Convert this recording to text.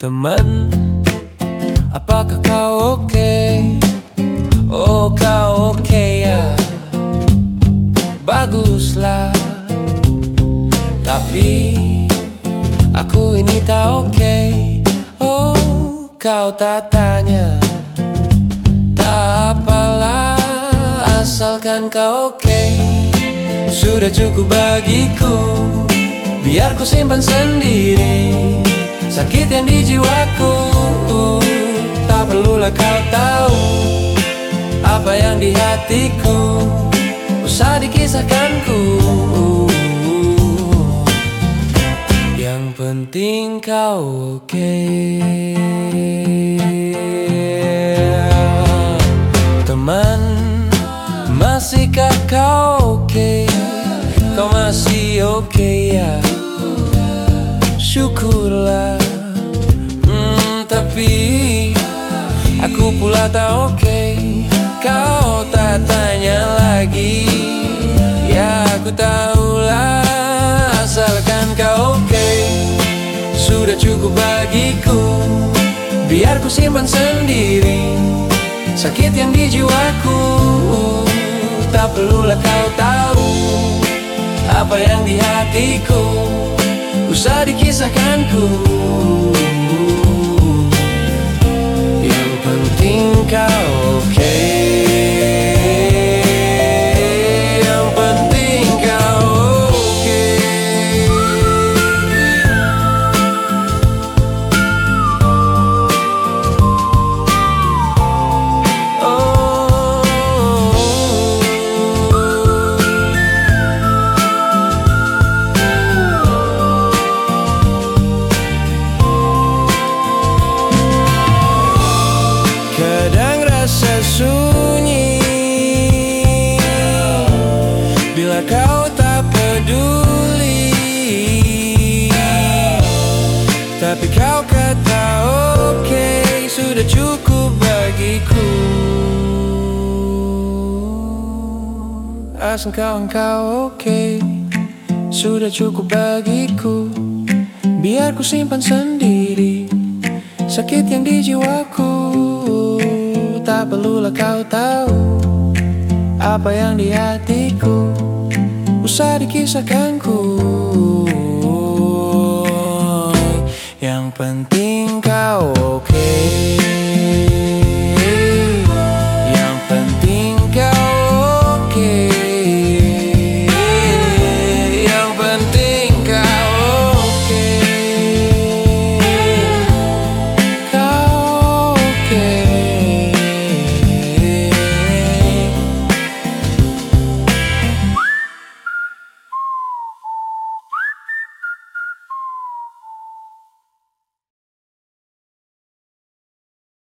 Teman, apakah kau oke? Oh kau oke ya. Baguslah. Tapi aku ini tak oke. Oh kau tak tanya. Tak apalah asalkan kau oke. Sudah cukup bagiku. Biar ku simpan sendiri Sakit yang di jiwaku Tak perlulah kau tahu Apa yang di hatiku. Usah dikisahkanku. Yang penting kau oke. Teman Masihkah kau oke? Kau masih oke ya? Syukurlah Tapi Aku pula tak oke. Kau tak tanya lagi. Ya aku tahulah Asalkan kau oke. Sudah cukup bagiku. Biar ku simpan sendiri Sakit yang di jiwaku. Tak perlulah kau tahu Apa yang di hatiku. Usah dikisahkanku kau tak peduli. Tapi kau kata oke Sudah cukup bagiku. Asal kau engkau oke Sudah cukup bagiku. Biar ku simpan sendiri Sakit yang di jiwaku. Tak perlulah kau tahu Apa yang di hatiku Usah dikisahkanku. Yang penting kau oke